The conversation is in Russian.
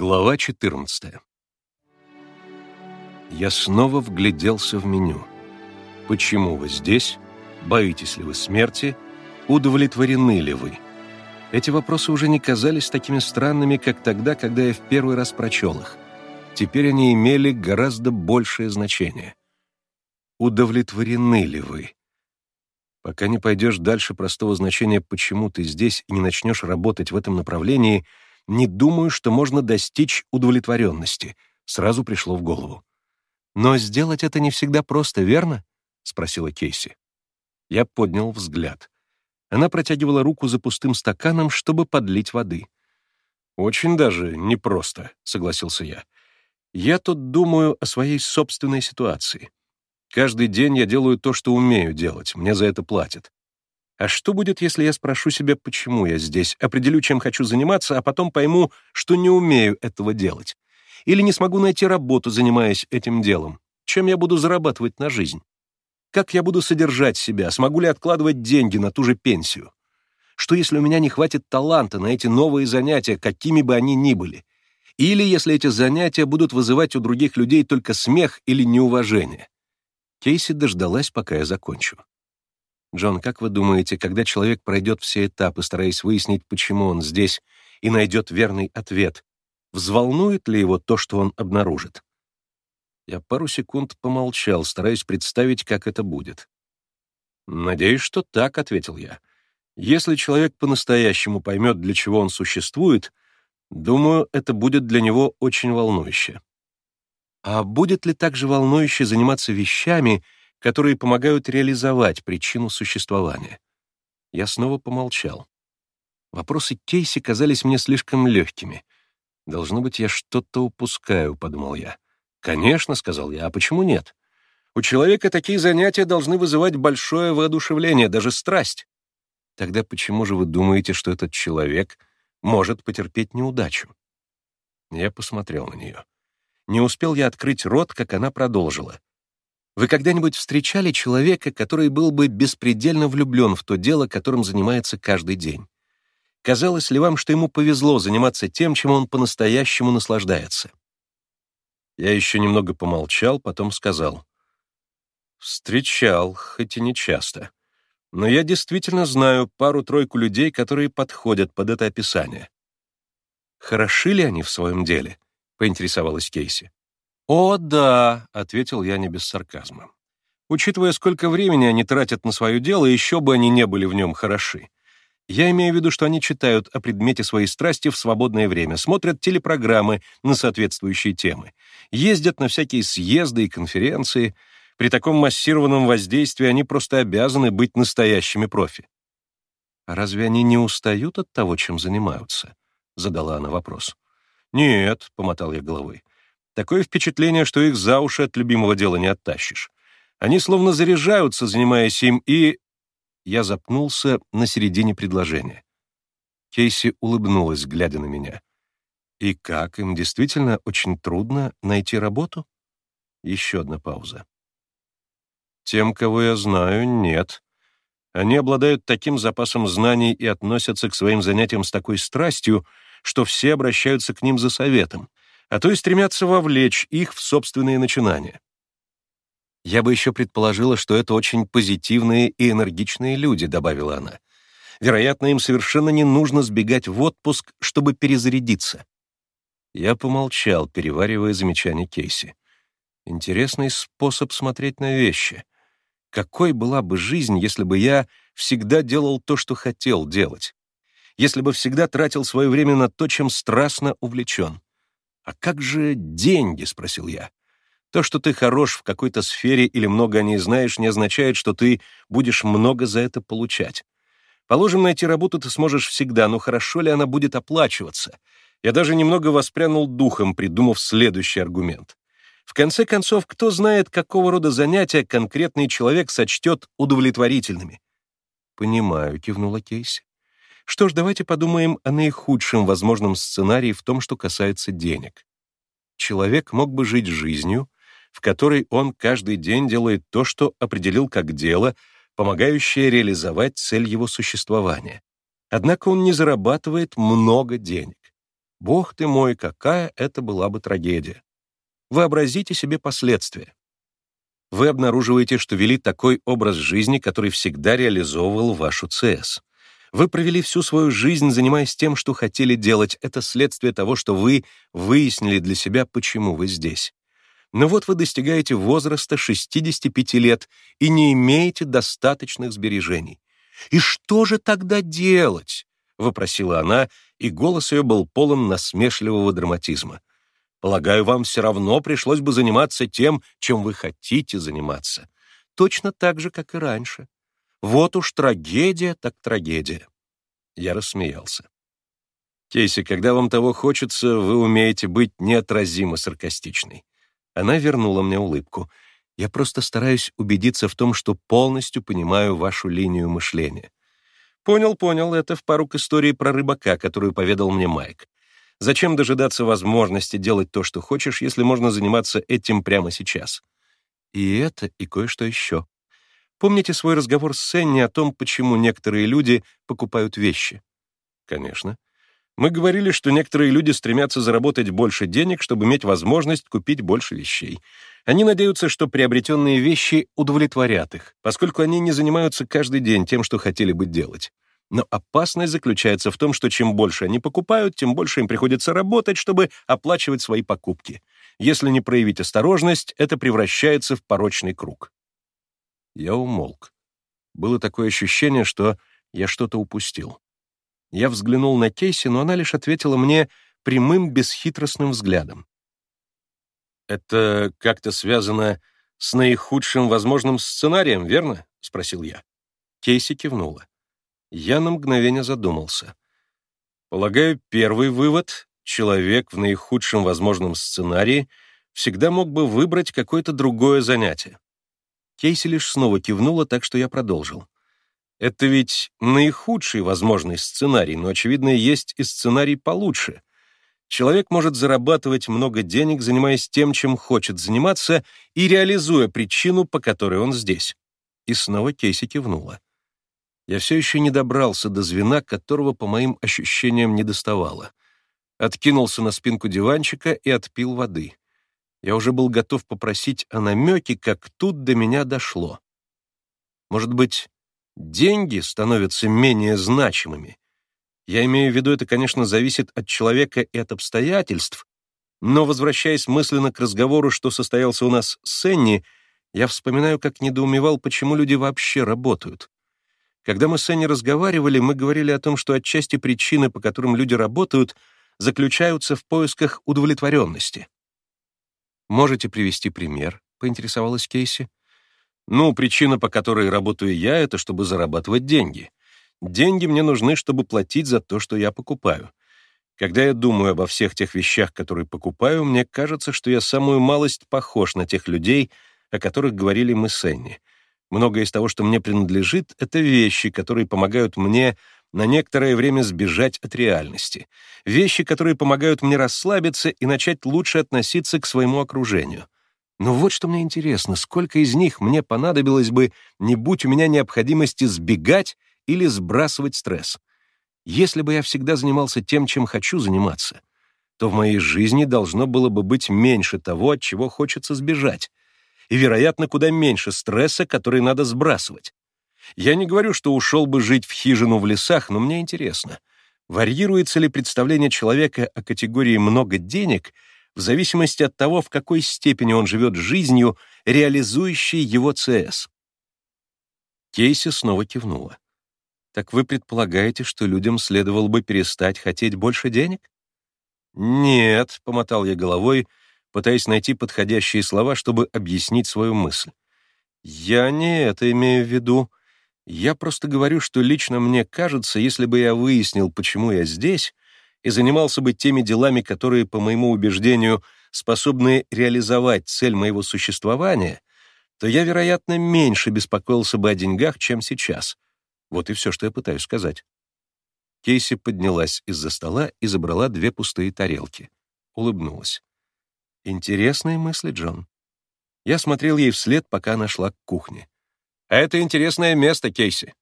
Глава 14 Я снова вгляделся в меню. Почему вы здесь? Боитесь ли вы смерти? Удовлетворены ли вы? Эти вопросы уже не казались такими странными, как тогда, когда я в первый раз прочел их. Теперь они имели гораздо большее значение. Удовлетворены ли вы? Пока не пойдешь дальше простого значения «почему ты здесь» и не начнешь работать в этом направлении, не думаю, что можно достичь удовлетворенности, сразу пришло в голову. «Но сделать это не всегда просто, верно?» — спросила Кейси. Я поднял взгляд. Она протягивала руку за пустым стаканом, чтобы подлить воды. «Очень даже непросто», — согласился я. «Я тут думаю о своей собственной ситуации. Каждый день я делаю то, что умею делать, мне за это платят. А что будет, если я спрошу себя, почему я здесь, определю, чем хочу заниматься, а потом пойму, что не умею этого делать? Или не смогу найти работу, занимаясь этим делом? Чем я буду зарабатывать на жизнь? Как я буду содержать себя? Смогу ли откладывать деньги на ту же пенсию? Что, если у меня не хватит таланта на эти новые занятия, какими бы они ни были? Или если эти занятия будут вызывать у других людей только смех или неуважение? Кейси дождалась, пока я закончу. Джон, как вы думаете, когда человек пройдет все этапы, стараясь выяснить, почему он здесь, и найдет верный ответ, взволнует ли его то, что он обнаружит? Я пару секунд помолчал, стараясь представить, как это будет. «Надеюсь, что так», — ответил я. «Если человек по-настоящему поймет, для чего он существует, думаю, это будет для него очень волнующе». А будет ли также волнующе заниматься вещами, которые помогают реализовать причину существования? Я снова помолчал. Вопросы Кейси казались мне слишком легкими. «Должно быть, я что-то упускаю», — подумал я. «Конечно», — сказал я, — «а почему нет? У человека такие занятия должны вызывать большое воодушевление, даже страсть. Тогда почему же вы думаете, что этот человек может потерпеть неудачу?» Я посмотрел на нее. Не успел я открыть рот, как она продолжила. Вы когда-нибудь встречали человека, который был бы беспредельно влюблен в то дело, которым занимается каждый день? Казалось ли вам, что ему повезло заниматься тем, чем он по-настоящему наслаждается? Я еще немного помолчал, потом сказал. Встречал, хоть и не часто. Но я действительно знаю пару-тройку людей, которые подходят под это описание. Хороши ли они в своем деле? — поинтересовалась Кейси. «О, да», — ответил я не без сарказма. «Учитывая, сколько времени они тратят на свое дело, еще бы они не были в нем хороши. Я имею в виду, что они читают о предмете своей страсти в свободное время, смотрят телепрограммы на соответствующие темы, ездят на всякие съезды и конференции. При таком массированном воздействии они просто обязаны быть настоящими профи. «А разве они не устают от того, чем занимаются?» — задала она вопрос. «Нет», — помотал я головой. «Такое впечатление, что их за уши от любимого дела не оттащишь. Они словно заряжаются, занимаясь им, и...» Я запнулся на середине предложения. Кейси улыбнулась, глядя на меня. «И как, им действительно очень трудно найти работу?» Еще одна пауза. «Тем, кого я знаю, нет. Они обладают таким запасом знаний и относятся к своим занятиям с такой страстью, что все обращаются к ним за советом, а то и стремятся вовлечь их в собственные начинания. «Я бы еще предположила, что это очень позитивные и энергичные люди», — добавила она. «Вероятно, им совершенно не нужно сбегать в отпуск, чтобы перезарядиться». Я помолчал, переваривая замечание Кейси. Интересный способ смотреть на вещи. Какой была бы жизнь, если бы я всегда делал то, что хотел делать? если бы всегда тратил свое время на то, чем страстно увлечен. «А как же деньги?» — спросил я. «То, что ты хорош в какой-то сфере или много о ней знаешь, не означает, что ты будешь много за это получать. Положим, найти работу ты сможешь всегда, но хорошо ли она будет оплачиваться? Я даже немного воспрянул духом, придумав следующий аргумент. В конце концов, кто знает, какого рода занятия конкретный человек сочтет удовлетворительными? «Понимаю», — кивнула Кейси. Что ж, давайте подумаем о наихудшем возможном сценарии в том, что касается денег. Человек мог бы жить жизнью, в которой он каждый день делает то, что определил как дело, помогающее реализовать цель его существования. Однако он не зарабатывает много денег. Бог ты мой, какая это была бы трагедия. Вообразите себе последствия. Вы обнаруживаете, что вели такой образ жизни, который всегда реализовывал вашу ЦС. Вы провели всю свою жизнь, занимаясь тем, что хотели делать. Это следствие того, что вы выяснили для себя, почему вы здесь. Но вот вы достигаете возраста 65 лет и не имеете достаточных сбережений. «И что же тогда делать?» — вопросила она, и голос ее был полон насмешливого драматизма. «Полагаю, вам все равно пришлось бы заниматься тем, чем вы хотите заниматься. Точно так же, как и раньше. Вот уж трагедия так трагедия». Я рассмеялся. «Кейси, когда вам того хочется, вы умеете быть неотразимо саркастичной». Она вернула мне улыбку. «Я просто стараюсь убедиться в том, что полностью понимаю вашу линию мышления. Понял, понял, это в пару к истории про рыбака, которую поведал мне Майк. Зачем дожидаться возможности делать то, что хочешь, если можно заниматься этим прямо сейчас? И это, и кое-что еще. Помните свой разговор с Сенни о том, почему некоторые люди покупают вещи? Конечно. Мы говорили, что некоторые люди стремятся заработать больше денег, чтобы иметь возможность купить больше вещей. Они надеются, что приобретенные вещи удовлетворят их, поскольку они не занимаются каждый день тем, что хотели бы делать. Но опасность заключается в том, что чем больше они покупают, тем больше им приходится работать, чтобы оплачивать свои покупки. Если не проявить осторожность, это превращается в порочный круг. Я умолк. Было такое ощущение, что я что-то упустил. Я взглянул на Кейси, но она лишь ответила мне прямым, бесхитростным взглядом. «Это как-то связано с наихудшим возможным сценарием, верно?» — спросил я. Кейси кивнула. Я на мгновение задумался. Полагаю, первый вывод — человек в наихудшем возможном сценарии всегда мог бы выбрать какое-то другое занятие. Кейси лишь снова кивнула, так что я продолжил. Это ведь наихудший возможный сценарий, но, очевидно, есть и сценарий получше. Человек может зарабатывать много денег, занимаясь тем, чем хочет заниматься, и реализуя причину, по которой он здесь. И снова Кейси кивнула. Я все еще не добрался до звена, которого, по моим ощущениям, не доставало. Откинулся на спинку диванчика и отпил воды. Я уже был готов попросить о намеке, как тут до меня дошло. Может быть, деньги становятся менее значимыми. Я имею в виду, это, конечно, зависит от человека и от обстоятельств, но, возвращаясь мысленно к разговору, что состоялся у нас с Энни, я вспоминаю, как недоумевал, почему люди вообще работают. Когда мы с Энни разговаривали, мы говорили о том, что отчасти причины, по которым люди работают, заключаются в поисках удовлетворенности. «Можете привести пример?» — поинтересовалась Кейси. Ну, причина, по которой работаю я, это чтобы зарабатывать деньги. Деньги мне нужны, чтобы платить за то, что я покупаю. Когда я думаю обо всех тех вещах, которые покупаю, мне кажется, что я самую малость похож на тех людей, о которых говорили мы с Энни. Многое из того, что мне принадлежит, — это вещи, которые помогают мне на некоторое время сбежать от реальности. Вещи, которые помогают мне расслабиться и начать лучше относиться к своему окружению. Но вот что мне интересно, сколько из них мне понадобилось бы, не будь у меня необходимости сбегать или сбрасывать стресс. Если бы я всегда занимался тем, чем хочу заниматься, то в моей жизни должно было бы быть меньше того, от чего хочется сбежать, и, вероятно, куда меньше стресса, который надо сбрасывать. Я не говорю, что ушел бы жить в хижину в лесах, но мне интересно, варьируется ли представление человека о категории «много денег» в зависимости от того, в какой степени он живет жизнью, реализующей его ЦС. Кейси снова кивнула. «Так вы предполагаете, что людям следовало бы перестать хотеть больше денег?» «Нет», — помотал я головой, пытаясь найти подходящие слова, чтобы объяснить свою мысль. «Я не это имею в виду. Я просто говорю, что лично мне кажется, если бы я выяснил, почему я здесь, и занимался бы теми делами, которые, по моему убеждению, способны реализовать цель моего существования, то я, вероятно, меньше беспокоился бы о деньгах, чем сейчас. Вот и все, что я пытаюсь сказать. Кейси поднялась из-за стола и забрала две пустые тарелки. Улыбнулась. Интересные мысли, Джон. Я смотрел ей вслед, пока она шла к кухне. «Это интересное место, Кейси»,